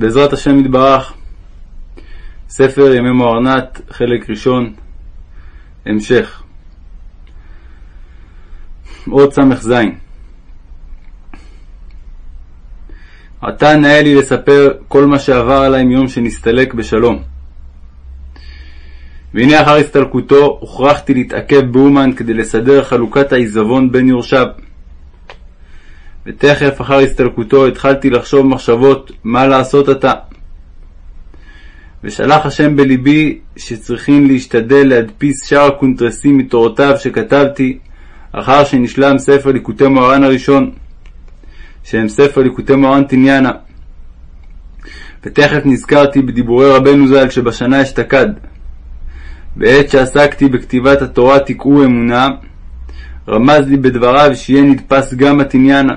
בעזרת השם יתברך, ספר ימי מוארנת, חלק ראשון, המשך. עוד ס"ז עתה נאה לי לספר כל מה שעבר עלי מיום שנסתלק בשלום. והנה אחר הסתלקותו הוכרחתי להתעכב באומן כדי לסדר חלוקת העיזבון בין יורשיו. ותכף אחר הסתלקותו התחלתי לחשוב מחשבות מה לעשות עתה. ושלח השם בלבי שצריכים להשתדל להדפיס שאר הקונטרסים מתורותיו שכתבתי אחר שנשלם ספר ליקוטי מוהר"ן הראשון, שהם ספר ליקוטי מוהר"ן תניאנה. ותכף נזכרתי בדיבורי רבנו ז"ל שבשנה אשתקד. בעת שעסקתי בכתיבת התורה תקעו אמונה, רמז לי בדבריו שיהיה נדפס גם התניאנה.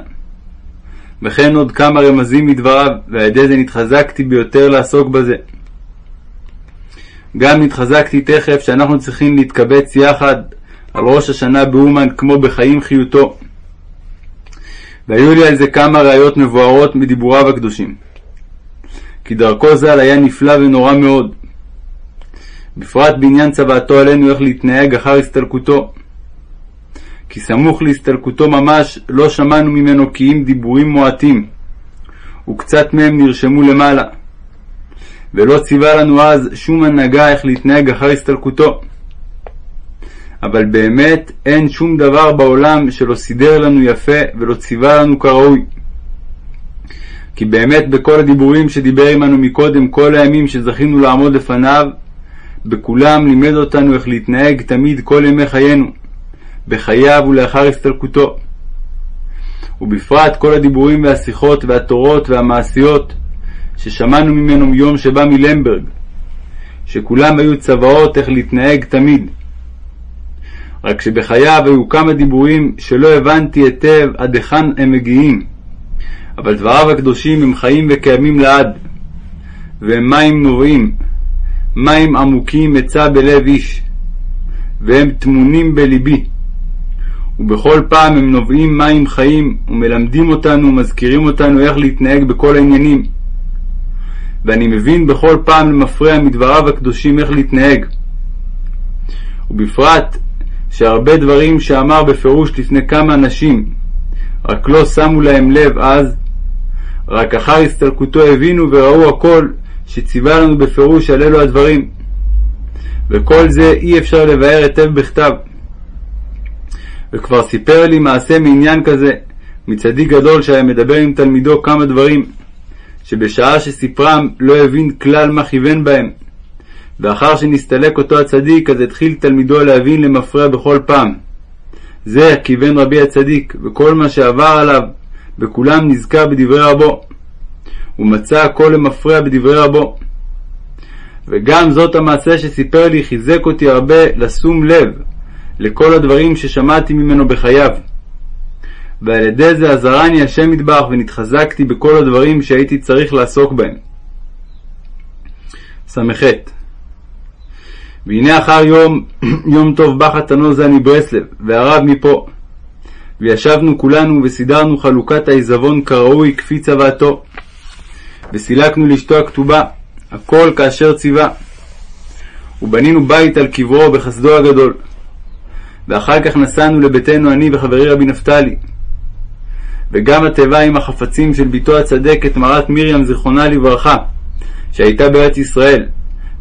וכן עוד כמה רמזים מדבריו, ועל ידי זה נתחזקתי ביותר לעסוק בזה. גם נתחזקתי תכף שאנחנו צריכים להתקבץ יחד על ראש השנה באומן כמו בחיים חיותו. והיו לי על זה כמה ראיות מבוארות מדיבוריו הקדושים. כי דרכו ז"ל היה נפלא ונורא מאוד. בפרט בעניין צוואתו עלינו איך להתנהג אחר הסתלקותו. כי סמוך להסתלקותו ממש לא שמענו ממנו כי אם דיבורים מועטים, וקצת מהם נרשמו למעלה. ולא ציווה לנו אז שום הנהגה איך להתנהג אחר הסתלקותו. אבל באמת אין שום דבר בעולם שלא סידר לנו יפה ולא ציווה לנו כראוי. כי באמת בכל הדיבורים שדיבר עמנו מקודם כל הימים שזכינו לעמוד לפניו, בכולם לימד אותנו איך להתנהג תמיד כל ימי חיינו, בחייו ולאחר הסתלקותו. ובפרט כל הדיבורים והשיחות והתורות והמעשיות ששמענו ממנו מיום שבא מלמברג, שכולם היו צוואות איך להתנהג תמיד. רק שבחייו היו כמה דיבורים שלא הבנתי היטב עד היכן הם מגיעים, אבל דבריו הקדושים הם חיים וקיימים לעד, והם מים נוראים, מים עמוקים מצא בלב איש, והם טמונים בלבי. ובכל פעם הם נובעים מים חיים, ומלמדים אותנו ומזכירים אותנו איך להתנהג בכל העניינים. ואני מבין בכל פעם למפרע מדבריו הקדושים איך להתנהג. ובפרט שהרבה דברים שאמר בפירוש לפני כמה אנשים, רק לא שמו להם לב אז, רק אחר הסתלקותו הבינו וראו הכל שציווה לנו בפירוש על אלו הדברים. וכל זה אי אפשר לבאר היטב בכתב. וכבר סיפר לי מעשה מעניין כזה, מצדיק גדול שהיה מדבר עם תלמידו כמה דברים, שבשעה שסיפרם לא הבין כלל מה כיוון בהם. ואחר שנסתלק אותו הצדיק, אז התחיל תלמידו להבין למפרע בכל פעם. זה כיוון רבי הצדיק, וכל מה שעבר עליו, וכולם נזכר בדברי רבו. ומצא הכל למפרע בדברי רבו. וגם זאת המעשה שסיפר לי חיזק אותי הרבה לשום לב לכל הדברים ששמעתי ממנו בחייו. ועל ידי זה עזרני השם יתברך ונתחזקתי בכל הדברים שהייתי צריך לעסוק בהם. ס"ח והנה אחר יום, יום טוב בא חתנו זני ברסלב, והרב מפה. וישבנו כולנו וסידרנו חלוקת העיזבון כראוי כפי צוואתו. וסילקנו לאשתו הכתובה, הכל כאשר ציווה. ובנינו בית על קברו בחסדו הגדול. ואחר כך נסענו לביתנו אני וחברי רבי נפתלי. וגם התיבה עם החפצים של בתו הצדקת מרת מרים זיכרונה לברכה, שהייתה בארץ ישראל,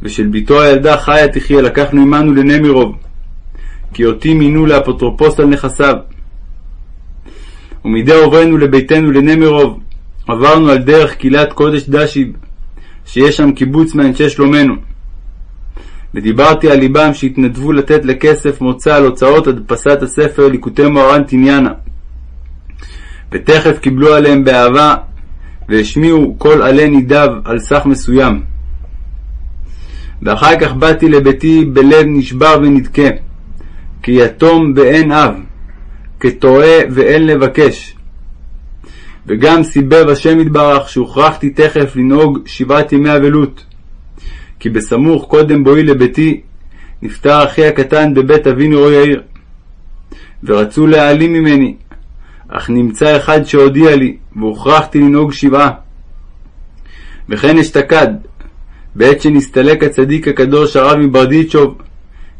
ושל בתו הילדה חיה תחיה לקחנו עמנו לנמירוב, כי אותי מינו לאפוטרופוס על נכסיו. ומדי עוברנו לביתנו לנמירוב, עברנו על דרך קהילת קודש דשיב, שיש שם קיבוץ מאנשי שלומנו. ודיברתי על ליבם שהתנדבו לתת לכסף מוצא על הוצאות הדפסת הספר ליקוטי מוהר"ן תניאנה. ותכף קיבלו עליהם באהבה, והשמיעו כל עלה נידב על סך מסוים. ואחר כך באתי לביתי בלב נשבר ונדכה, כיתום ואין אב, כטועה ואין לבקש. וגם סיבב השם יתברך שהוכרחתי תכף לנהוג שבעת ימי אבלות. כי בסמוך קודם בואי לביתי, נפטר אחי הקטן בבית אבינו רועי העיר. ורצו להעלים ממני, אך נמצא אחד שהודיע לי, והוכרחתי לנהוג שבעה. וכן אשתקד, בעת שנסתלק הצדיק הקדוש הרב מברדיצ'וב,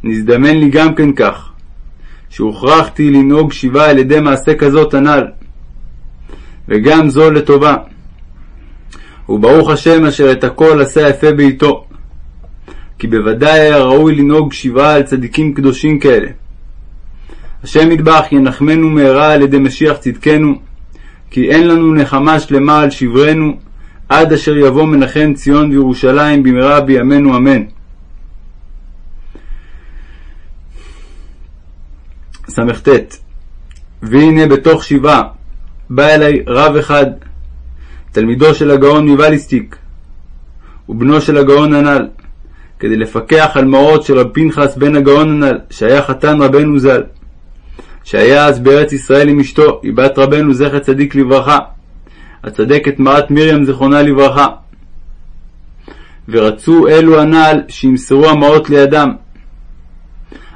נזדמן לי גם כן כך, שהוכרחתי לנהוג שבעה על ידי מעשה כזאת הנ"ל, וגם זו לטובה. וברוך השם אשר את הכל עשה יפה בעתו, כי בוודאי היה ראוי לנהוג שבעה על צדיקים קדושים כאלה. השם ידבח ינחמנו מהרה על ידי משיח צדקנו, כי אין לנו נחמה שלמה על שברנו, עד אשר יבוא מנחם ציון וירושלים במהרה בימינו אמן. סט והנה בתוך שבעה בא אלי רב אחד, תלמידו של הגאון מווליסטיק, ובנו של הגאון הנ"ל, כדי לפקח על מעות של רב פנחס בן הגאון הנ"ל, שהיה חתן רבנו ז"ל, שהיה אז בארץ ישראל עם אשתו, היא בת רבנו זכר צדיק לברכה, הצדקת מרת מרים זיכרונה לברכה. ורצו אלו הנ"ל שימסרו המעות לידם.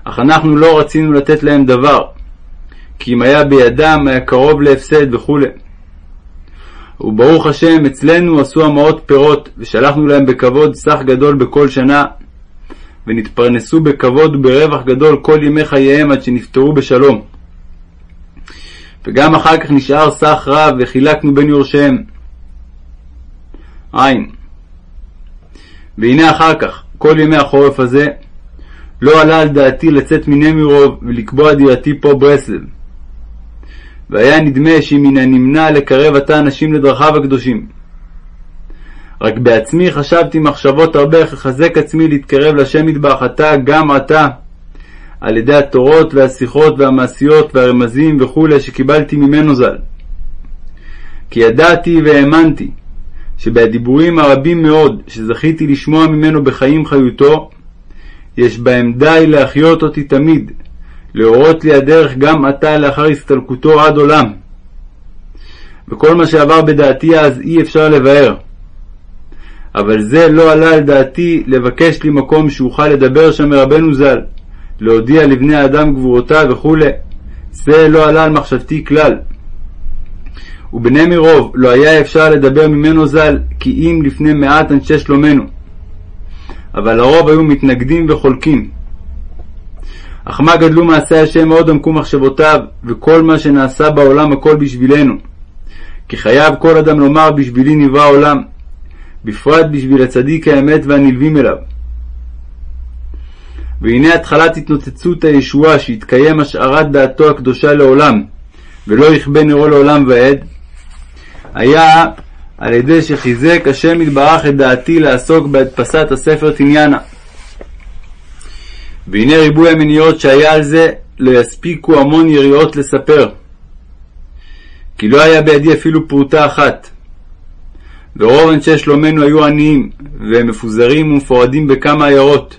אך אנחנו לא רצינו לתת להם דבר, כי אם היה בידם היה קרוב להפסד וכו'. וברוך השם, אצלנו עשו המעות פירות, ושלחנו להם בכבוד סך גדול בכל שנה, ונתפרנסו בכבוד וברווח גדול כל ימי חייהם עד שנפטרו בשלום. וגם אחר כך נשאר סך רב וחילקנו בין יורשיהם. עין. והנה אחר כך, כל ימי החורף הזה, לא עלה על דעתי לצאת מנמירוב ולקבוע דירתי פה ברסלב. והיה נדמה שמן הנמנע לקרב עתה אנשים לדרכיו הקדושים. רק בעצמי חשבתי מחשבות הרבה איך לחזק עצמי להתקרב לשם מטבח עתה גם עתה, על ידי התורות והשיחות והמעשיות והרמזים וכולי שקיבלתי ממנו ז"ל. כי ידעתי והאמנתי שבדיבורים הרבים מאוד שזכיתי לשמוע ממנו בחיים חיותו, יש בהם די להחיות אותי תמיד, להורות לי הדרך גם עתה לאחר הסתלקותו עד עולם. וכל מה שעבר בדעתי אז אי אפשר לבאר. אבל זה לא עלה על דעתי לבקש לי מקום שאוכל לדבר שם מרבנו ז"ל, להודיע לבני האדם גבורותיו וכו', זה לא עלה על מחשבתי כלל. ובני מרוב לא היה אפשר לדבר ממנו ז"ל, כי אם לפני מעט אנשי שלומנו. אבל הרוב היו מתנגדים וחולקים. אך מה גדלו מעשי השם מאוד עמקו מחשבותיו, וכל מה שנעשה בעולם הכל בשבילנו. כי חייב כל אדם לומר בשבילי נברא העולם, בפרט בשביל הצדיק האמת והנלווים אליו. והנה התחלת התנוצצות הישועה שהתקיים השארת דעתו הקדושה לעולם, ולא יכבה נרו לעולם ועד, היה על ידי שחיזק השם יתברך את דעתי לעסוק בהדפסת הספר תניאנה. והנה ריבוי המניות שהיה על זה, לא יספיקו המון יריעות לספר. כי לא היה בידי אפילו פרוטה אחת. ורוב אנשי שלומנו היו עניים, והם מפוזרים ומפורדים בכמה עיירות.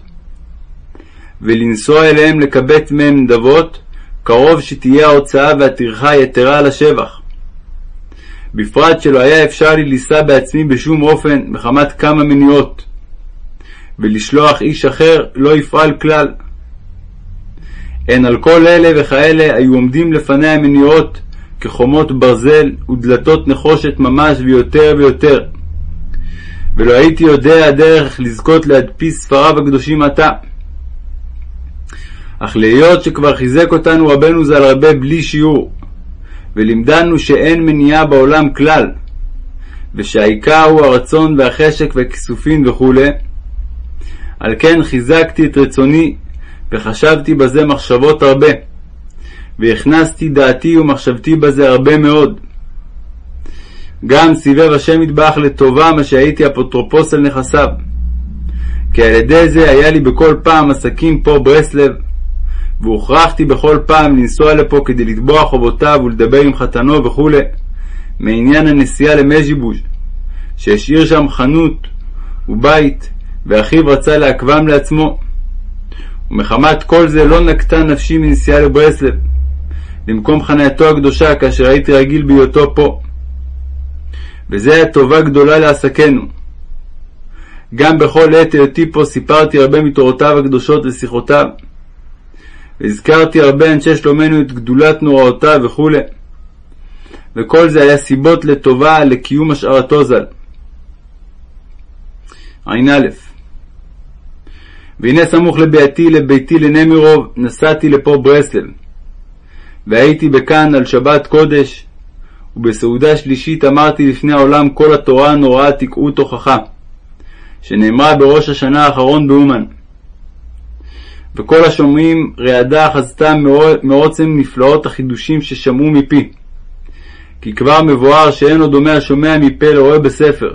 ולנסוע אליהם לקבץ מהם נדבות, קרוב שתהיה ההוצאה והטרחה יתרה על השבח. בפרט שלא היה אפשר לי לישא בעצמי בשום אופן מחמת כמה מניעות, ולשלוח איש אחר לא יפעל כלל. הן על כל אלה וכאלה היו עומדים לפני המניעות כחומות ברזל ודלתות נחושת ממש ויותר ויותר. ולא הייתי יודע הדרך לזכות להדפיס ספריו הקדושים עתה. אך להיות שכבר חיזק אותנו רבנו ז"ל הרבה בלי שיעור, ולימדנו שאין מניעה בעולם כלל, ושהעיקר הוא הרצון והחשק והכיסופין וכו', על כן חיזקתי את רצוני, וחשבתי בזה מחשבות הרבה, והכנסתי דעתי ומחשבתי בזה הרבה מאוד. גם סיבב השם יתברך לטובה מה שהייתי אפוטרופוס על נכסיו. כי על ידי זה היה לי בכל פעם עסקים פה ברסלב, והוכרחתי בכל פעם לנסוע לפה כדי לתבוע חובותיו ולדבר עם חתנו וכו', מעניין הנסיעה למז'יבוז', שהשאיר שם חנות ובית, ואחיו רצה לעכבם לעצמו. ומחמת כל זה לא נקטה נפשי מנסיעה לברסלב, למקום חנייתו הקדושה, כאשר הייתי רגיל בהיותו פה. וזה היה טובה גדולה לעסקנו. גם בכל עת היותי פה סיפרתי הרבה מתורותיו הקדושות ושיחותיו, והזכרתי הרבה אנשי שלומנו את גדולת נוראותיו וכו', וכל זה היה סיבות לטובה לקיום השארתו ז"ל. ע"א והנה סמוך לביתי לביתי לנמירוב נסעתי לפה ברסלב. והייתי בכאן על שבת קודש ובסעודה שלישית אמרתי לפני העולם כל התורה הנוראה תקעו תוכחה שנאמרה בראש השנה האחרון באומן. וכל השומעים רעדה אחזתם מעוצם נפלאות החידושים ששמעו מפי כי כבר מבואר שאין עוד דומה השומע מפה לרואה בספר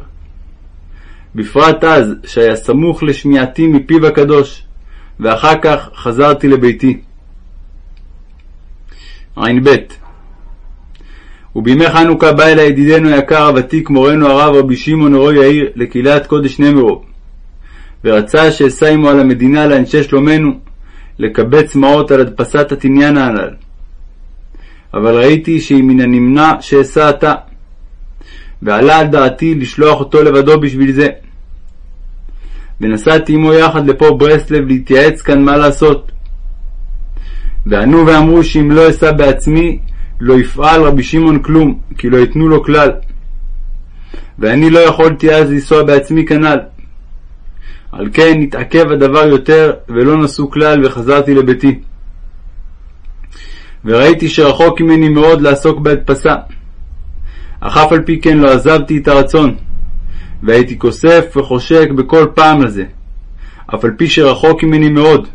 בפרט אז, שהיה סמוך לשמיעתי מפיו הקדוש, ואחר כך חזרתי לביתי. ע"ב ובימי חנוכה בא אלי ידידנו היקר הוותיק מורנו הרב רבי שמעון אורו יאיר לקהילת קודש נמרוב, ורצה שאשא עמו על המדינה לאנשי שלומנו, לקבץ מעות על הדפסת התניין הנ"ל. אבל ראיתי שהיא מן הנמנע שאשא עתה, ועלה על דעתי לשלוח אותו לבדו בשביל זה. ונסעתי עמו יחד לפה ברסלב להתייעץ כאן מה לעשות. וענו ואמרו שאם לא אסע בעצמי, לא יפעל רבי שמעון כלום, כי לא יתנו לו כלל. ואני לא יכולתי אז לנסוע בעצמי כנ"ל. על כן התעכב הדבר יותר, ולא נסעו כלל, וחזרתי לביתי. וראיתי שרחוק ממני מאוד לעסוק בהדפסה. אך אף על פי כן לא עזבתי את הרצון, והייתי כוסף וחושק בכל פעם לזה, אף על פי שרחוק ממני מאוד.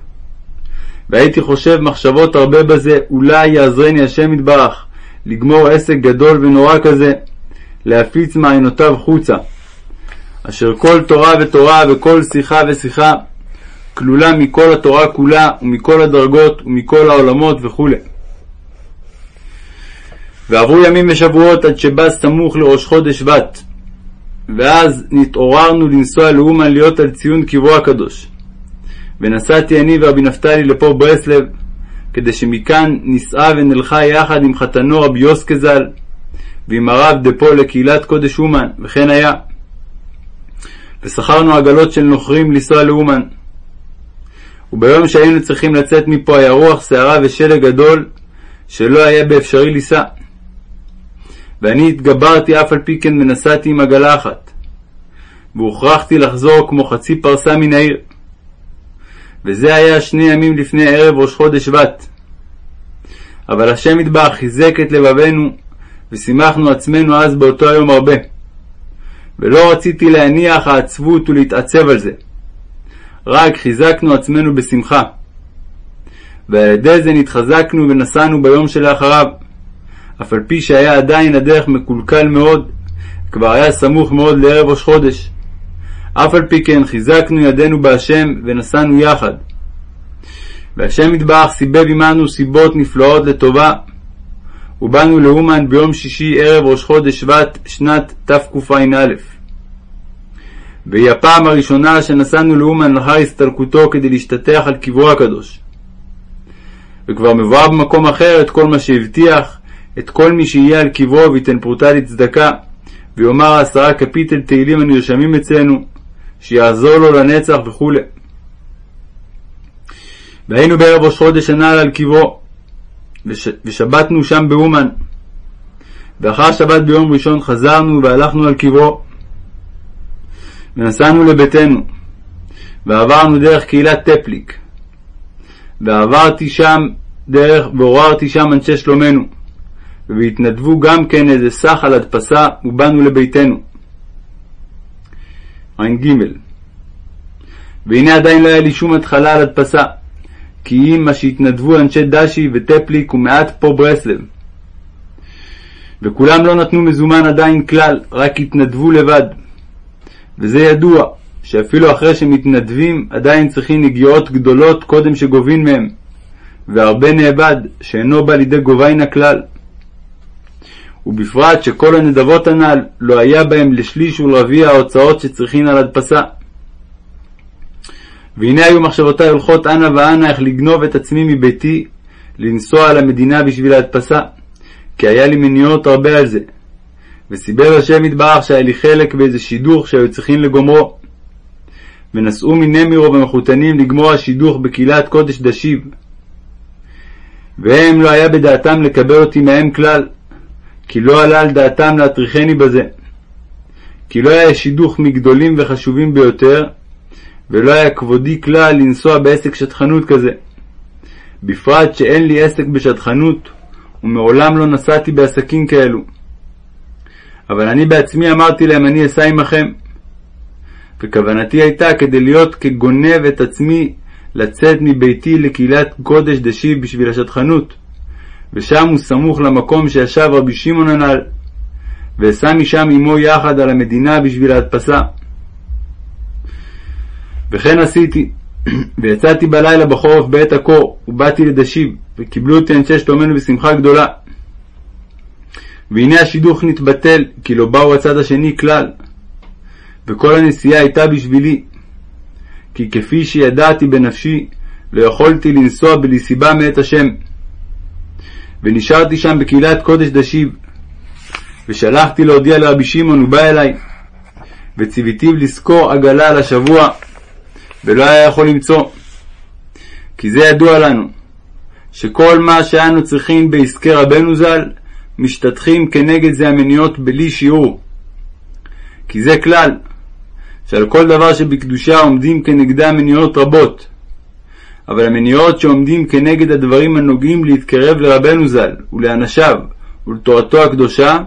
והייתי חושב מחשבות הרבה בזה, אולי יעזרני השם יתברך לגמור עסק גדול ונורא כזה, להפיץ מעיינותיו חוצה, אשר כל תורה ותורה וכל שיחה ושיחה כלולה מכל התורה כולה ומכל הדרגות ומכל העולמות וכו'. ועברו ימים ושבועות עד שבא סמוך לראש חודש שבט, ואז נתעוררנו לנסוע לאומן להיות על ציון קברו הקדוש. ונסעתי אני ורבי נפתלי לפה ברסלב, כדי שמכאן נישאה ונלכה יחד עם חתנו רבי יוסקה ז"ל, ועם הרב דפו לקהילת קודש אומן, וכן היה. ושכרנו עגלות של נוכרים לנסוע לאומן. וביום שהיינו צריכים לצאת מפה היה רוח סערה ושלג גדול, שלא היה באפשרי לישא. ואני התגברתי אף על פי כן ונסעתי עם עגלה אחת. והוכרחתי לחזור כמו חצי פרסה מן העיר. וזה היה שני ימים לפני ערב ראש חודש שבט. אבל השם יתברך חיזק את לבבנו, ושימחנו עצמנו אז באותו היום הרבה. ולא רציתי להניח העצבות ולהתעצב על זה. רק חיזקנו עצמנו בשמחה. ועל ידי זה נתחזקנו ונסענו ביום שלאחריו. אף על פי שהיה עדיין הדרך מקולקל מאוד, כבר היה סמוך מאוד לערב ראש חודש. אף על פי כן חיזקנו ידינו בהשם ונסענו יחד. והשם יתברך סיבב עמנו סיבות נפלאות לטובה, ובאנו לאומן ביום שישי ערב ראש חודש שבט שנת תקע"א. והיא הפעם הראשונה שנסענו לאומן לאחר הסתלקותו כדי להשתטח על קברו הקדוש. וכבר מבואר במקום אחר את כל מה שהבטיח, את כל מי שיהיה על קברו וייתן פרוטה לצדקה, ויאמר עשרה קפיטל תהילים הנרשמים אצלנו, שיעזור לו לנצח וכו'. והיינו בערב ראש חודש הנ"ל על קברו, וש... ושבתנו שם באומן. ואחר שבת ביום ראשון חזרנו והלכנו על קברו. ונסענו לביתנו, ועברנו דרך קהילת טפליק. ועברתי שם דרך, ועוררתי שם אנשי שלומנו. והתנדבו גם כן איזה סך על הדפסה, ובאנו לביתנו. ע"ג והנה עדיין לא היה לי שום התחלה על הדפסה, כי אם מה שהתנדבו אנשי דשי וטפליק ומעט פה ברסלב. וכולם לא נתנו מזומן עדיין כלל, רק התנדבו לבד. וזה ידוע, שאפילו אחרי שמתנדבים עדיין צריכים נגיעות גדולות קודם שגובין מהם, והרבה נאבד, שאינו בא לידי גוביינה כלל. ובפרט שכל הנדבות הנ"ל לא היה בהם לשליש ולרביע ההוצאות שצריכין על הדפסה. והנה היו מחשבותיי הולכות אנה ואנה איך לגנוב את עצמי מביתי, לנסוע על המדינה בשביל ההדפסה, כי היה לי מניעות הרבה על זה. וסיבר השם יתברך שהיה לי חלק באיזה שידוך שהיו צריכים לגומרו. ונסעו מנמירו ומחותנים לגמור השידוך בקהילת קודש דשיב. והם לא היה בדעתם לקבל אותי מהם כלל, כי לא עלה על דעתם להטריחני בזה. כי לא היה שידוך מגדולים וחשובים ביותר, ולא היה כבודי כלל לנסוע בעסק שטחנות כזה. בפרט שאין לי עסק בשטחנות, ומעולם לא נסעתי בעסקים כאלו. אבל אני בעצמי אמרתי להם אני אסע עמכם. וכוונתי הייתה כדי להיות כגונב את עצמי לצאת מביתי לקהילת קודש דשיב בשביל השטחנות, ושם הוא סמוך למקום שישב רבי שמעון הנ"ל, ואסע משם עמו יחד על המדינה בשביל ההדפסה. וכן עשיתי, ויצאתי בלילה בחורף בעת הקור, ובאתי לדשיב, וקיבלו אותי אנשי שלומנו בשמחה גדולה. והנה השידוך נתבטל, כי לא באו הצד השני כלל. וכל הנסיעה הייתה בשבילי. כי כפי שידעתי בנפשי, לא יכולתי לנסוע בלי סיבה מאת השם. ונשארתי שם בקהילת קודש דשיב. ושלחתי להודיע לרבי שמעון, הוא בא אליי, וציוויתיו לשכור עגלה על השבוע, ולא היה יכול למצוא. כי זה ידוע לנו, שכל מה שאנו צריכים בעסקי רבנו ז"ל, משתטחים כנגד זה המניות בלי שיעור. כי זה כלל, שעל כל דבר שבקדושה עומדים כנגדה מניעות רבות. אבל המניעות שעומדים כנגד הדברים הנוגעים להתקרב לרבנו ז"ל ולאנשיו ולתורתו הקדושה,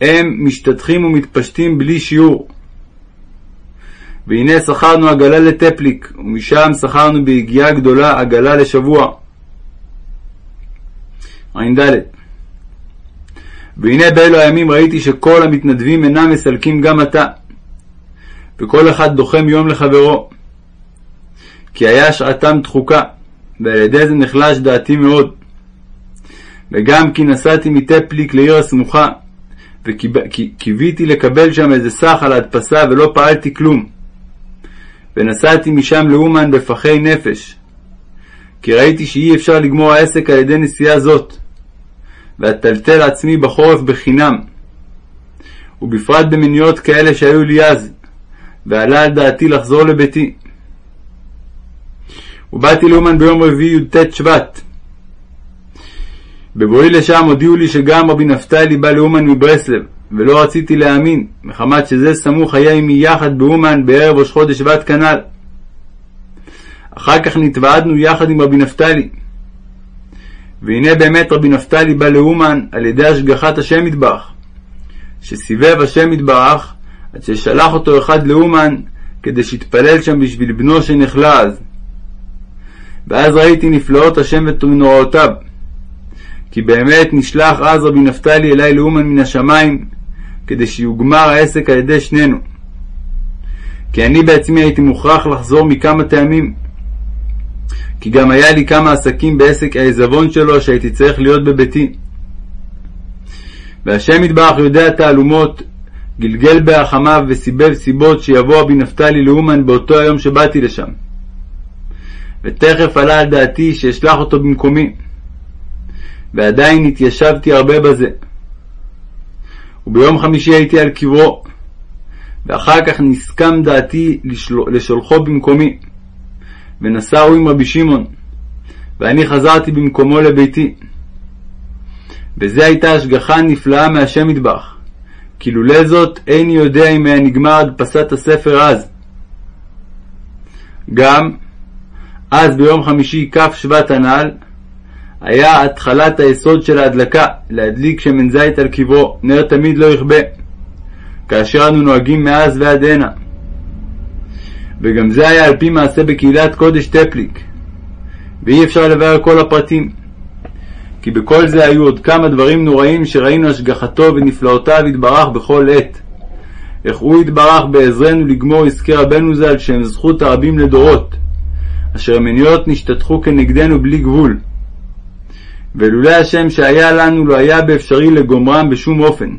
הם משתטחים ומתפשטים בלי שיעור. והנה שכרנו עגלה לטפליק, ומשם שכרנו ביגיעה גדולה עגלה לשבוע. ע"ד והנה באלו הימים ראיתי שכל המתנדבים אינם מסלקים גם עתה, וכל אחד דוחם יום לחברו. כי היה שעתם דחוקה, ועל ידי זה נחלש דעתי מאוד. וגם כי נסעתי מטפליק לעיר הסמוכה, וקיוויתי לקבל שם איזה סך על ההדפסה ולא פעלתי כלום. ונסעתי משם לאומן בפחי נפש, כי ראיתי שאי אפשר לגמור העסק על ידי נסיעה זאת, ואטלטל עצמי בחורף בחינם, ובפרט במניות כאלה שהיו לי אז, ועלה על דעתי לחזור לביתי. ובאתי לאומן ביום רביעי י"ט שבט. בבואי לשם הודיעו לי שגם רבי נפתלי בא לאומן מברסלב, ולא רציתי להאמין, מחמת שזה סמוך היה עמי יחד באומן בערב ראש חודש שבט כנ"ל. אחר כך נתוועדנו יחד עם רבי נפתלי. והנה באמת רבי נפתלי בא לאומן על ידי השגחת השם יתברך, שסיבב השם יתברך עד ששלח אותו אחד לאומן כדי שיתפלל שם בשביל בנו שנחלה אז. ואז ראיתי נפלאות השם ונוראותיו. כי באמת נשלח אז רבי נפתלי אלי לאומן מן השמיים, כדי שיוגמר העסק על ידי שנינו. כי אני בעצמי הייתי מוכרח לחזור מכמה טעמים. כי גם היה לי כמה עסקים בעסק העיזבון שלו שהייתי צריך להיות בביתי. והשם יתברך יודע תעלומות, גלגל בהחמיו וסיבב סיבות שיבוא רבי נפתלי לאומן באותו היום שבאתי לשם. ותכף עלה על דעתי שאשלח אותו במקומי. ועדיין התיישבתי הרבה בזה. וביום חמישי הייתי על קברו, ואחר כך נסכם דעתי לשולחו במקומי, ונסעו עם רבי שמעון, ואני חזרתי במקומו לביתי. וזו הייתה השגחה נפלאה מהשם מטבח, כי לולא זאת איני יודע אם היה נגמר הדפסת הספר אז. גם אז ביום חמישי כ' שבט הנ"ל היה התחלת היסוד של ההדלקה, להדליק שמן זית על קברו, נר תמיד לא יכבה, כאשר אנו נוהגים מאז ועד הנה. וגם זה היה על פי מעשה בקהילת קודש טפליק, ואי אפשר לבאר כל הפרטים. כי בכל זה היו עוד כמה דברים נוראים שראינו השגחתו ונפלאותיו יתברך בכל עת. איך הוא יתברך בעזרנו לגמור עסקי רבנו ז"ל שהם זכות הרבים לדורות, אשר המניות נשתתחו כנגדנו בלי גבול. ולולא השם שהיה לנו לא היה באפשרי לגומרם בשום אופן.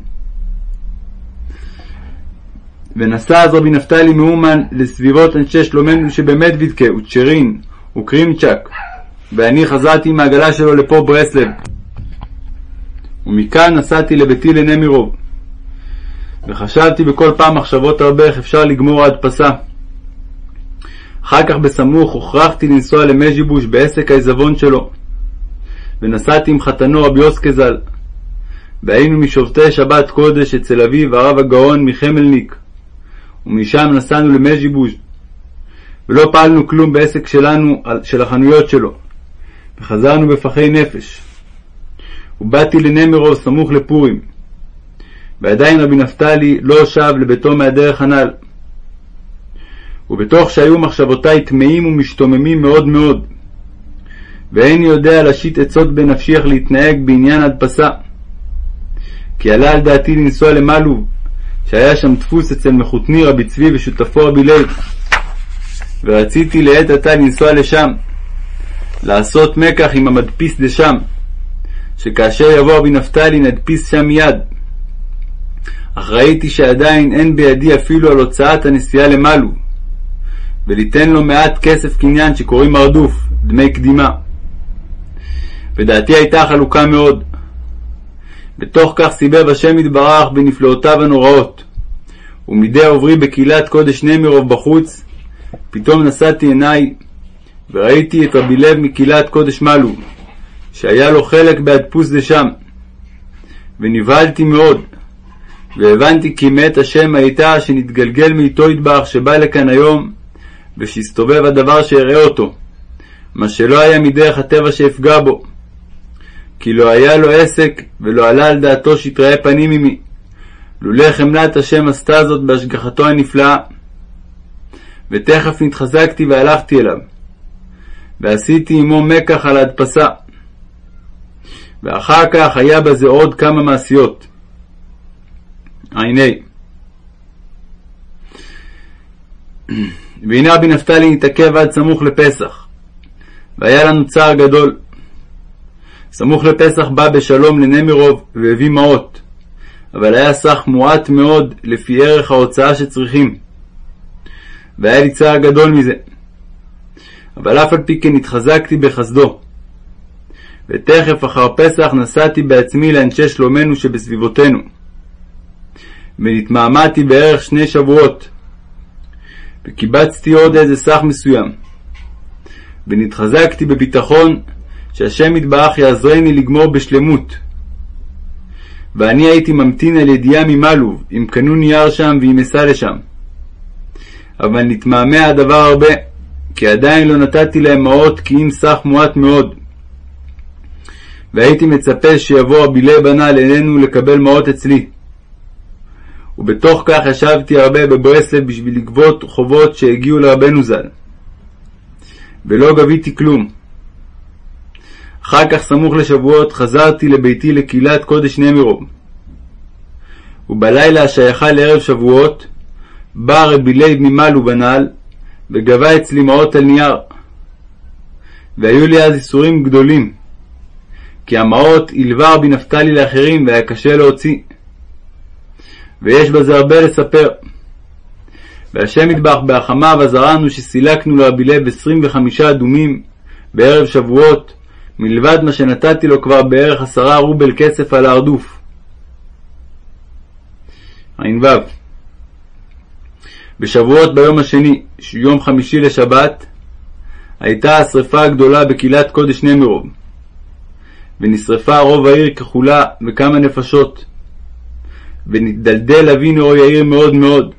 ונסע אז רבי נפתלי מאומן לסביבות אנשי שלומנו שבאמת וידקה, וצ'רין, וקרימצ'ק, ואני חזרתי עם שלו לפה ברסלב. ומכאן נסעתי לביתי לנמירוב. וחשבתי בכל פעם מחשבות הרבה איך אפשר לגמור ההדפסה. אחר כך בסמוך הוכרחתי לנסוע למז'יבוש בעסק העיזבון שלו, ונסעתי עם חתנו רבי יוסקה ז"ל, והיינו משובתי שבת קודש אצל אביו הרב הגאון מחמלניק, ומשם נסענו למז'יבוז' ולא פעלנו כלום בעסק שלנו, של החנויות שלו, וחזרנו בפחי נפש. ובאתי לנמרוב סמוך לפורים, ועדיין רבי נפתלי לא שב לביתו מהדרך הנ"ל. ובתוך שהיו מחשבותיי טמאים ומשתוממים מאוד מאוד, ואיני יודע להשית עצות בנפשי איך להתנהג בעניין הדפסה. כי עלה על דעתי לנסוע למלוב, שהיה שם דפוס אצל מחותני רבי צבי ושותפו רבי לב, ורציתי לעת עתה לנסוע לשם, לעשות מקח עם המדפיס דשם, שכאשר יבוא רבי נפתלי נדפיס שם מיד. אך ראיתי שעדיין אין בידי אפילו על הוצאת הנסיעה למלו, וליתן לו מעט כסף קניין שקוראים מרדוף, דמי קדימה. ודעתי הייתה חלוקה מאוד. בתוך כך סיבב השם יתברך בנפלאותיו הנוראות, ומדי עוברי בקהילת קודש נמירוב בחוץ, פתאום נשאתי עיניי, וראיתי את רבי לב מקהילת קודש מלו, שהיה לו חלק בהדפוס דשם. ונבהלתי מאוד, והבנתי כי מאת השם הייתה שנתגלגל מאיתו ידבח שבא לכאן היום, ושהסתובב הדבר שאראה אותו, מה שלא היה מדרך הטבע שאפגע בו. כי לא היה לו עסק, ולא עלה על דעתו שיתראה פנים עמי. לולא חמלת השם עשתה זאת בהשגחתו הנפלאה. ותכף נתחזקתי והלכתי אליו. ועשיתי עמו מקח על ההדפסה. ואחר כך היה בזה עוד כמה מעשיות. ע"ה והנה רבי נפתלי נתעכב עד סמוך לפסח, והיה לנו צער גדול. סמוך לפסח בא בשלום לנמירוב והביא מעות, אבל היה סך מועט מאוד לפי ערך ההוצאה שצריכים. והיה לי צער גדול מזה. אבל אף על פי כן התחזקתי בחסדו. ותכף אחר פסח נסעתי בעצמי לאנשי שלומנו שבסביבותינו. ונתמהמהתי בערך שני שבועות. וקיבצתי עוד איזה סך מסוים. ונתחזקתי בביטחון שהשם יתברך יעזרני לגמור בשלמות. ואני הייתי ממתין על ידיעה ממלוב, אם קנו נייר שם ואם אסע לשם. אבל נתמהמה הדבר הרבה, כי עדיין לא נתתי להם מעות כי אם סך מועט מאוד. והייתי מצפה שיבוא רבי לב הנ"ל אלינו לקבל מעות אצלי. ובתוך כך ישבתי הרבה בברסלב בשביל לגבות חובות שהגיעו לרבנו ז"ל. ולא גביתי כלום. אחר כך, סמוך לשבועות, חזרתי לביתי לקהילת קודש נמירוב. ובלילה השייכה לערב שבועות, בא רבי לייב ממלובנעל, וגבה אצלי מעות על נייר. והיו לי אז איסורים גדולים, כי המעות הלווה רבי נפתלי לאחרים והיה קשה להוציא. ויש בזה הרבה לספר. והשם יתברך ברחמיו עזרנו שסילקנו לרבי לייב עשרים וחמישה אדומים בערב שבועות, מלבד מה שנתתי לו כבר בערך עשרה רובל כסף על ההרדוף. ע"ו בשבועות ביום השני, יום חמישי לשבת, הייתה השרפה הגדולה בקהילת קודש נמירוב, ונשרפה רוב העיר ככולה וכמה נפשות, ונתדלדל אבינו אור יאיר מאוד מאוד,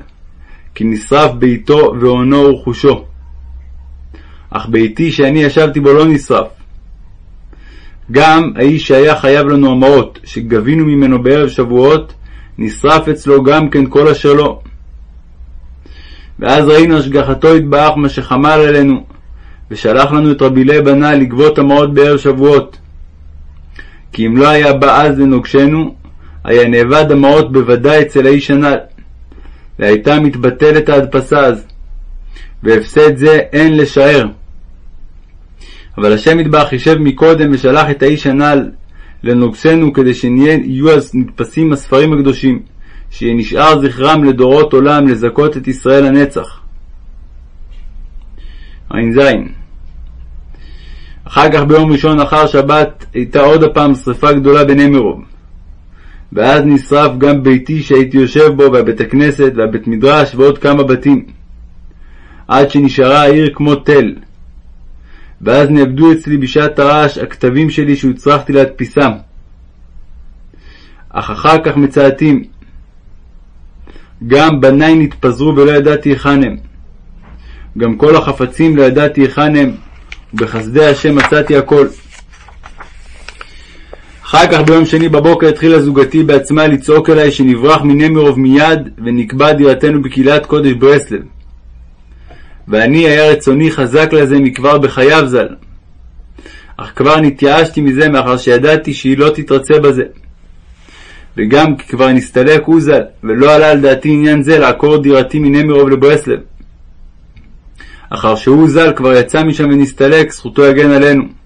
כי נשרף ביתו והונו ורכושו. אך ביתי שאני ישבתי בו לא נשרף. גם האיש שהיה חייב לנו המעות, שגבינו ממנו בערב שבועות, נשרף אצלו גם כן כל אשר לא. ואז ראינו השגחתו יתברך מה שחמל עלינו, ושלח לנו את רבי לב הנ"ל לגבות המעות בערב שבועות. כי אם לא היה בא אז לנוגשנו, היה נאבד המעות בוודאי אצל האיש הנ"ל, והייתה מתבטלת ההדפסה אז, והפסד זה אין לשער. אבל השם יתברך חישב מקודם ושלח את האיש הנ"ל לנוגסנו כדי שיהיו אז נדפסים הספרים הקדושים, שיהיה נשאר זכרם לדורות עולם לזכות את ישראל הנצח. ע"ז אחר כך ביום ראשון אחר שבת הייתה עוד הפעם שרפה גדולה בנמרוב. ואז נשרף גם ביתי שהייתי יושב בו, והבית הכנסת, והבית מדרש, ועוד כמה בתים. עד שנשארה העיר כמו תל. ואז נאבדו אצלי בשעת הרעש הכתבים שלי שהוצרכתי להדפיסם. אך אחר כך מצאתים. גם בניי נתפזרו ולא ידעתי היכן הם. גם כל החפצים לא ידעתי היכן הם, ובחסדי השם מצאתי הכל. אחר כך ביום שני בבוקר התחילה זוגתי בעצמה לצעוק אליי שנברח מנמירוב מיד ונקבע דירתנו בקהילת קודש ברסלב. ואני היה רצוני חזק לזה מכבר בחייו ז"ל. אך כבר נתייאשתי מזה מאחר שידעתי שהיא לא תתרצה בזה. וגם כי כבר נסתלק הוא ז"ל, ולא עלה על דעתי עניין זה לעקור דירתי מנמירוב לברסלב. אחר שהוא ז"ל כבר יצא משם ונסתלק, זכותו יגן עלינו.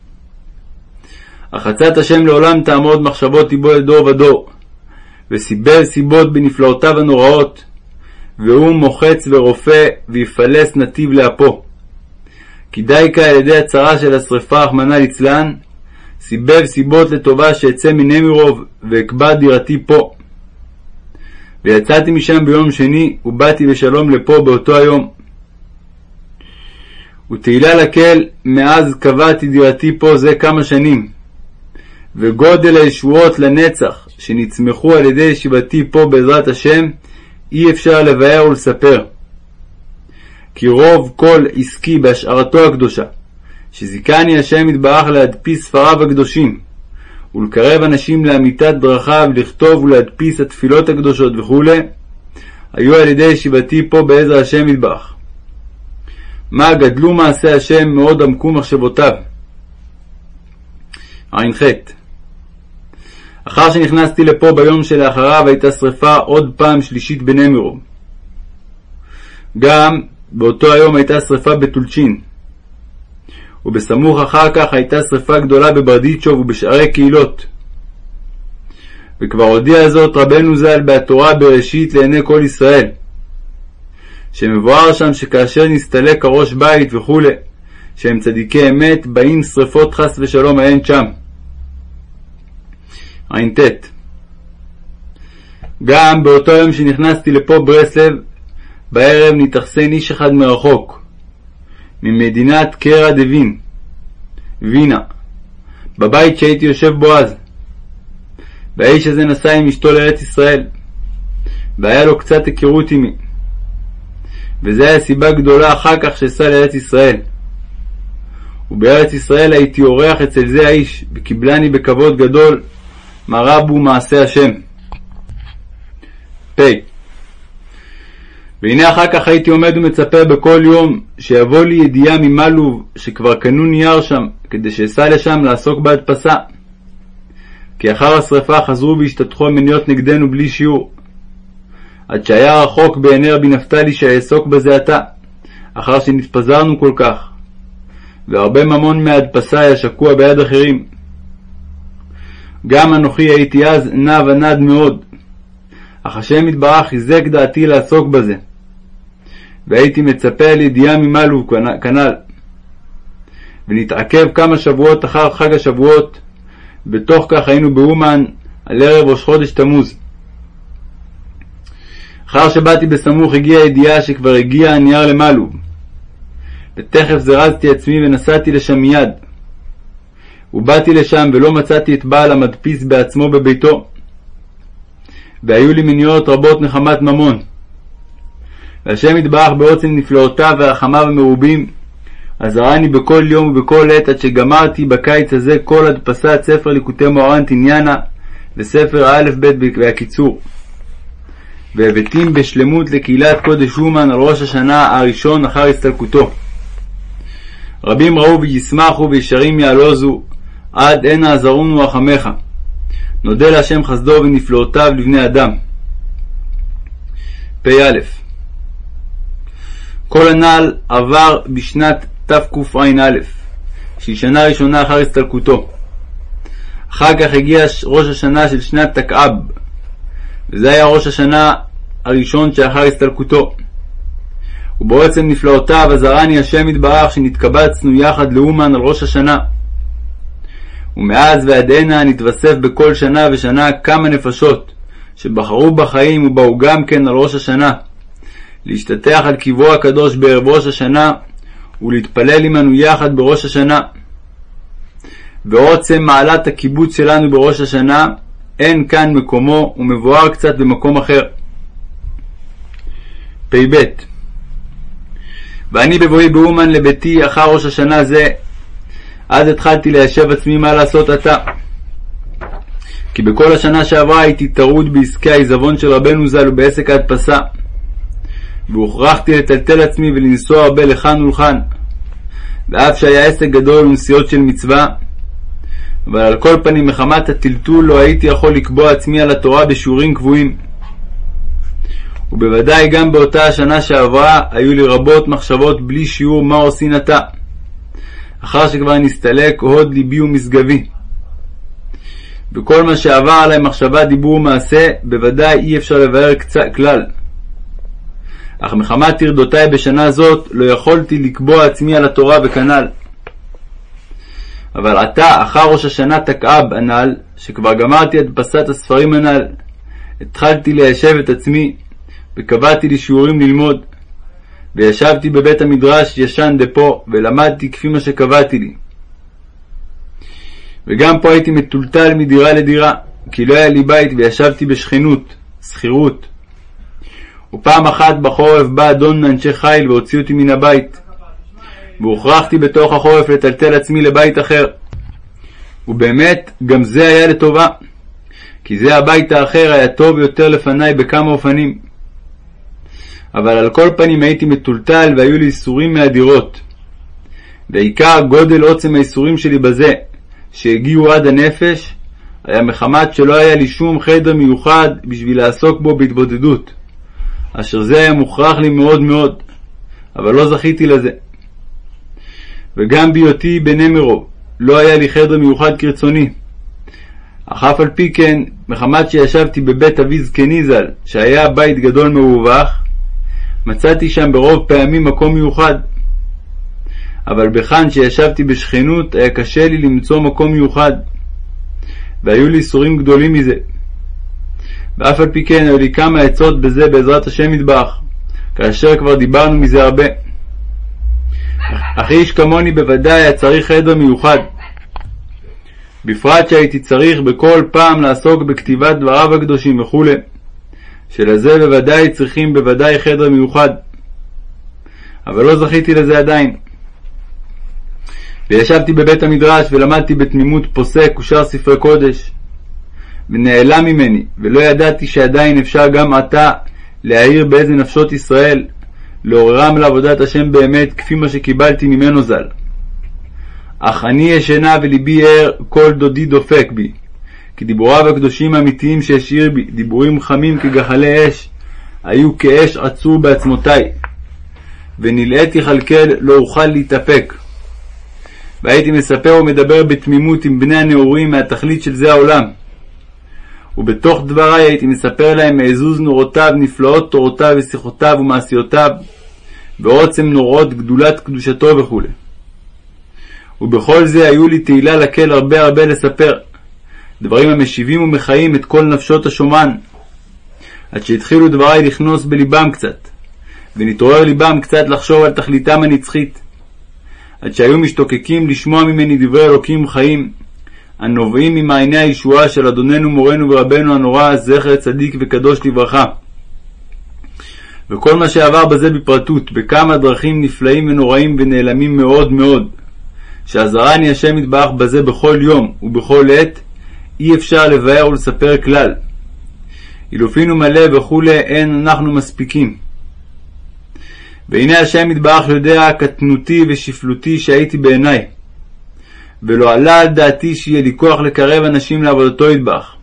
עצת השם לעולם תעמוד מחשבות ליבו לדור ודור, וסיבל סיבות בנפלאותיו הנוראות, והוא מוחץ ורופא, ויפלס נתיב לאפו. כי דייקה על ידי הצרה של השרפה, רחמנא ליצלן, סיבב סיבות לטובה שאצא מנמירוב, ואקבע דירתי פה. ויצאתי משם ביום שני, ובאתי בשלום לפה באותו היום. ותהילה לקהל, מאז קבעתי דירתי פה זה כמה שנים. וגודל הישועות לנצח, שנצמחו על ידי ישיבתי פה בעזרת השם, אי אפשר לבאר ולספר. כי רוב כל עסקי בהשארתו הקדושה, שזיכני השם יתברך להדפיס ספריו הקדושים, ולקרב אנשים לאמיתת דרכיו, לכתוב ולהדפיס התפילות הקדושות וכו', היו על ידי ישיבתי פה בעזר השם יתברך. מה גדלו מעשי השם מאוד עמקו מחשבותיו. ע"ח אחר שנכנסתי לפה ביום שלאחריו הייתה שרפה עוד פעם שלישית בנמירוב. גם באותו היום הייתה שרפה בטולצ'ין. ובסמוך אחר כך הייתה שרפה גדולה בברדיצ'וב ובשארי קהילות. וכבר הודיע זאת רבנו ז"ל בהתורה בראשית לעיני כל ישראל. שמבואר שם שכאשר נסתלק הראש בית וכו', שהם צדיקי אמת, באים שרפות חס ושלום ההן שם. ע"ט גם באותו יום שנכנסתי לפה ברסלב, בערב נתאכסן איש אחד מרחוק, ממדינת קרע דווין, וינה, בבית שהייתי יושב בו אז. והאיש הזה נסע עם אשתו לארץ ישראל, והיה לו קצת היכרות עמי. וזו הייתה סיבה גדולה אחר כך שאסע לארץ ישראל. ובארץ ישראל הייתי אורח אצל זה האיש, וקיבלני בכבוד גדול, מה רבו מעשה השם. פ. והנה אחר כך הייתי עומד ומצפה בכל יום שיבוא לי ידיעה ממלוב שכבר קנו נייר שם, כדי שאסע לשם לעסוק בהדפסה. כי אחר השרפה חזרו והשתתחו המניות נגדנו בלי שיעור. עד שהיה רחוק בעיני רבי נפתלי שאעסוק בזה עתה, אחר שנתפזרנו כל כך, והרבה ממון מההדפסה היה שקוע ביד אחרים. גם אנוכי הייתי אז נע ונד מאוד, אך השם יתברך חיזק דעתי לעסוק בזה, והייתי מצפה על ידיעה ממלו כנ"ל. ונתעכב כמה שבועות אחר חג השבועות, בתוך כך היינו באומן על ערב ראש חודש תמוז. אחר שבאתי בסמוך הגיעה ידיעה שכבר הגיע הנייר למעלוב. ותכף זרזתי עצמי ונסעתי לשם מיד. ובאתי לשם ולא מצאתי את בעל המדפיס בעצמו בביתו. והיו לי מניעות רבות נחמת ממון. והשם יתברך בעוצם נפלאותיו ורחמיו המרובים, עזרני בכל יום ובכל עת עד שגמרתי בקיץ הזה כל הדפסת ספר ליקוטי מוהר"ן תניאנה וספר האלף בית והקיצור. והבאתים בשלמות לקהילת קודש אומן על ראש השנה הראשון אחר הסתלקותו. רבים ראו וישמחו וישרים יעלוזו, עד הנה עזרונו רחמך. נודה להשם חסדו ונפלאותיו לבני אדם. פ"א כל הנ"ל עבר בשנת תקע"א, שהיא שנה ראשונה אחר הסתלקותו. אחר כך הגיע ראש השנה של שנת תקע"ב, וזה היה ראש השנה הראשון שאחר הסתלקותו. ובעצם נפלאותיו עזרני השם יתברך שנתקבצנו יחד לאומן על ראש השנה. ומאז ועד הנה נתווסף בכל שנה ושנה כמה נפשות שבחרו בחיים ובאו גם כן על ראש השנה, להשתטח על קברו הקדוש בערב ראש השנה ולהתפלל עמנו יחד בראש השנה. ועוצם מעלת הקיבוץ שלנו בראש השנה אין כאן מקומו ומבואר קצת במקום אחר. פ"ב ואני בבואי באומן לביתי אחר ראש השנה זה, אז התחלתי ליישב עצמי מה לעשות עתה. כי בכל השנה שעברה הייתי טרוד בעסקי העיזבון של רבנו ז"ל ובעסק ההדפסה. והוכרחתי לטלטל עצמי ולנסוע הרבה לכאן ולכאן. ואף שהיה עסק גדול ונסיעות של מצווה, אבל על כל פנים מחמת הטלטול לא הייתי יכול לקבוע עצמי על התורה בשיעורים קבועים. ובוודאי גם באותה השנה שעברה היו לי רבות מחשבות בלי שיעור מה עושין עתה. אחר שכבר נסתלק הוד ליבי ומשגבי. וכל מה שעבר עלי מחשבה, דיבור ומעשה, בוודאי אי אפשר לבאר קצת כלל. אך מחמת טרדותיי בשנה זאת, לא יכולתי לקבוע עצמי על התורה וכנ"ל. אבל עתה, אחר ראש השנה תקעב הנ"ל, שכבר גמרתי הדפסת הספרים הנ"ל, התחלתי ליישב את עצמי, וקבעתי לי שיעורים ללמוד. וישבתי בבית המדרש ישן דפו, ולמדתי כפי מה שקבעתי לי. וגם פה הייתי מטולטל מדירה לדירה, כי לא היה לי בית וישבתי בשכנות, שכירות. ופעם אחת בחורף בא אדון מאנשי חיל והוציא אותי מן הבית. והוכרחתי בתוך החורף לטלטל עצמי לבית אחר. ובאמת, גם זה היה לטובה. כי זה הבית האחר היה טוב יותר לפניי בכמה אופנים. אבל על כל פנים הייתי מטולטל והיו לי איסורים מהדירות. ועיקר גודל עוצם האיסורים שלי בזה, שהגיעו עד הנפש, היה מחמת שלא היה לי שום חדר מיוחד בשביל לעסוק בו בהתבודדות, אשר זה היה מוכרח לי מאוד מאוד, אבל לא זכיתי לזה. וגם בהיותי בנמרוב, לא היה לי חדר מיוחד כרצוני. אך אף על פי כן, מחמת שישבתי בבית אבי זקני ז"ל, שהיה בית גדול מרווח, מצאתי שם ברוב פעמים מקום מיוחד. אבל בכאן שישבתי בשכנות היה קשה לי למצוא מקום מיוחד, והיו לי איסורים גדולים מזה. ואף על פי כן היו לי כמה עצות בזה בעזרת השם מטבח, כאשר כבר דיברנו מזה הרבה. אך איש כמוני בוודאי היה צריך חדר מיוחד. בפרט שהייתי צריך בכל פעם לעסוק בכתיבת דבריו הקדושים וכו', שלזה בוודאי צריכים בוודאי חדר מיוחד. אבל לא זכיתי לזה עדיין. וישבתי בבית המדרש ולמדתי בתמימות פוסק ושאר ספרי קודש. ונעלם ממני, ולא ידעתי שעדיין אפשר גם עתה להעיר באיזה נפשות ישראל, לעוררם לעבודת השם באמת, כפי מה שקיבלתי ממנו ז"ל. אך אני ישנה ולבי ער, כל דודי דופק בי. כי דיבוריו הקדושים האמיתיים שהשאיר בי, דיבורים חמים כגחלי אש, היו כאש עצור בעצמותיי. ונלאיתי כלכל לא אוכל להתאפק. והייתי מספר ומדבר בתמימות עם בני הנעורים מהתכלית של זה העולם. ובתוך דבריי הייתי מספר להם מעזוז נורותיו, נפלאות תורותיו ושיחותיו ומעשיותיו, בעוצם נורות גדולת קדושתו וכו'. ובכל זה היו לי תהילה לקל הרבה הרבה לספר, דברים המשיבים ומחיים את כל נפשות השומן, עד שהתחילו דבריי לכנוס בלבם קצת, ונתעורר ליבם קצת לחשוב על תכליתם הנצחית. עד שהיו משתוקקים לשמוע ממני דברי אלוקים חיים, הנובעים ממעייני הישועה של אדוננו מורנו ורבנו הנורא, זכר צדיק וקדוש לברכה. וכל מה שעבר בזה בפרטות, בכמה דרכים נפלאים ונוראים ונעלמים מאוד מאוד, שעזרני השם יתברך בזה בכל יום ובכל עת, אי אפשר לבאר ולספר כלל. אילופינו מלא וכולי, אין אנחנו מספיקים. והנה השם יתברך יודע קטנותי ושפלותי שהייתי בעיניי, ולא עלה על דעתי שיהיה לי כוח לקרב אנשים לעבודתו יתברך.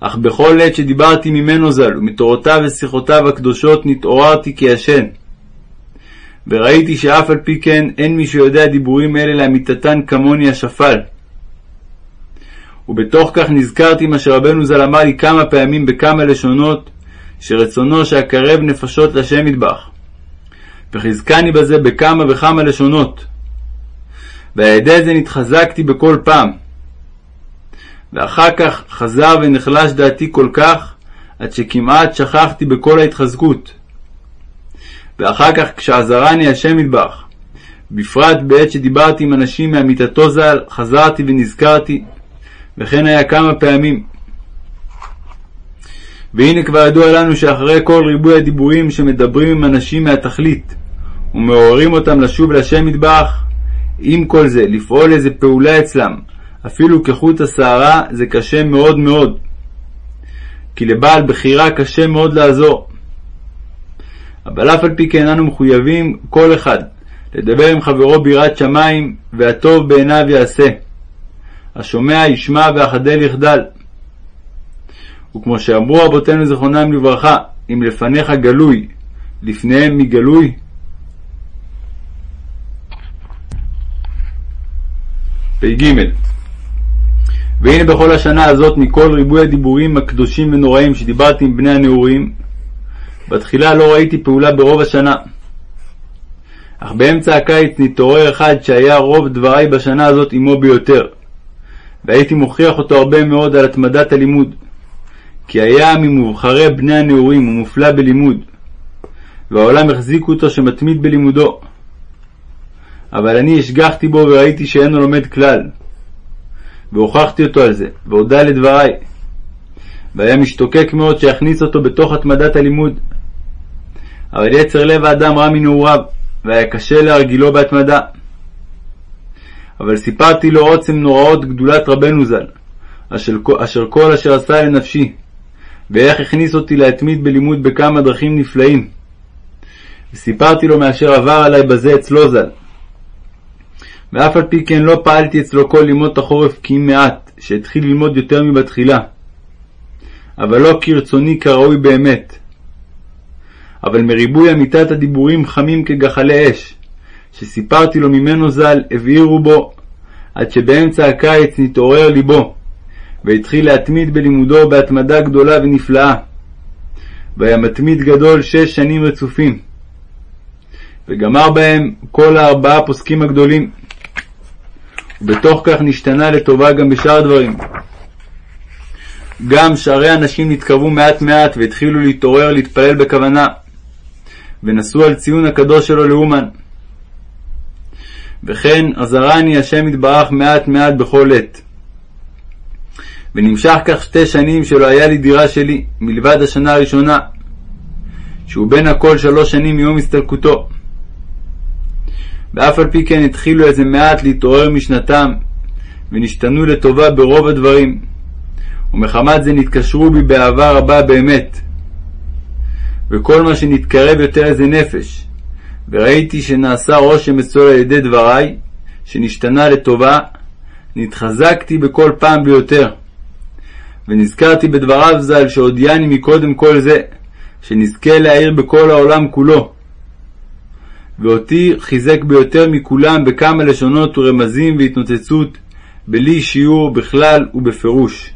אך בכל עת שדיברתי ממנו ז"ל, ומתורותיו ושיחותיו הקדושות נתעוררתי כישן. וראיתי שאף על פי כן אין מי שיודע דיבורים אלה לאמיתתן כמוני השפל. ובתוך כך נזכרתי מה שרבנו ז"ל אמר לי כמה פעמים בכמה לשונות, שרצונו שאקרב נפשות לשם מטבח. וחזקני בזה בכמה וכמה לשונות. ועל ידי זה נתחזקתי בכל פעם. ואחר כך חזר ונחלש דעתי כל כך, עד שכמעט שכחתי בכל ההתחזקות. ואחר כך כשעזרני השם מטבח, בפרט בעת שדיברתי עם אנשים מאמיתתו ז"ל, חזרתי ונזכרתי, וכן היה כמה פעמים. והנה כבר ידוע לנו שאחרי כל ריבוי הדיבורים שמדברים עם אנשים מהתכלית ומעוררים אותם לשוב להשם מטבח, עם כל זה, לפעול איזה פעולה אצלם, אפילו כחוט השערה, זה קשה מאוד מאוד. כי לבעל בחירה קשה מאוד לעזור. אבל אף על פי כן אנו מחויבים, כל אחד, לדבר עם חברו ביראת שמיים, והטוב בעיניו יעשה. השומע ישמע והחדל יחדל. וכמו שאמרו רבותינו זכרונם לברכה, אם לפניך גלוי, לפניהם מגלוי. פ"ג והנה בכל השנה הזאת, מכל ריבוי הדיבורים הקדושים ונוראים שדיברתי עם בני הנעורים, בתחילה לא ראיתי פעולה ברוב השנה. אך באמצע הקיץ נתעורר אחד שהיה רוב דברי בשנה הזאת עמו ביותר, והייתי מוכיח אותו הרבה מאוד על התמדת הלימוד, כי היה ממובחרי בני הנעורים ומופלא בלימוד, והעולם החזיקו אותו שמתמיד בלימודו. אבל אני השגחתי בו וראיתי שאינו לומד כלל, והוכחתי אותו על זה, והודה לדברי. והיה משתוקק מאוד שיכניס אותו בתוך התמדת הלימוד. אבל יצר לב האדם רע מנעוריו, והיה קשה להרגילו בהתמדה. אבל סיפרתי לו עוצם נוראות גדולת רבנו ז"ל, אשר, אשר כל אשר עשה לנפשי, ואיך הכניס אותי להתמיד בלימוד בכמה דרכים נפלאים. וסיפרתי לו מאשר עבר עלי בזה אצלו ז"ל. ואף על פי כן לא פעלתי אצלו כל לימוד החורף כי מעט, שהתחיל ללמוד יותר מבתחילה. אבל לא כרצוני כראוי באמת. אבל מריבוי אמיתת הדיבורים חמים כגחלי אש, שסיפרתי לו ממנו ז"ל, הבהירו בו, עד שבאמצע הקיץ נתעורר ליבו, והתחיל להתמיד בלימודו בהתמדה גדולה ונפלאה. והיה מתמיד גדול שש שנים רצופים. וגמר בהם כל הארבעה פוסקים הגדולים. ובתוך כך נשתנה לטובה גם בשאר דברים. גם שערי הנשים נתקרבו מעט מעט והתחילו להתעורר להתפלל בכוונה, ונשאו על ציון הקדוש שלו לאומן. וכן עזרני השם יתברך מעט מעט בכל עת. ונמשך כך שתי שנים שלא היה לי דירה שלי, מלבד השנה הראשונה, שהוא בין הכל שלוש שנים מיום הסתלקותו. ואף על פי כן התחילו איזה מעט להתעורר משנתם, ונשתנו לטובה ברוב הדברים. ומחמת זה נתקשרו בי באהבה רבה באמת. וכל מה שנתקרב יותר איזה נפש, וראיתי שנעשה רושם אצלו על ידי דבריי, שנשתנה לטובה, נתחזקתי בכל פעם ביותר. ונזכרתי בדבריו ז"ל שהודיעני מקודם כל זה, שנזכה להעיר בכל העולם כולו. ואותי חיזק ביותר מכולם בכמה לשונות ורמזים והתנוצצות, בלי שיעור בכלל ובפירוש.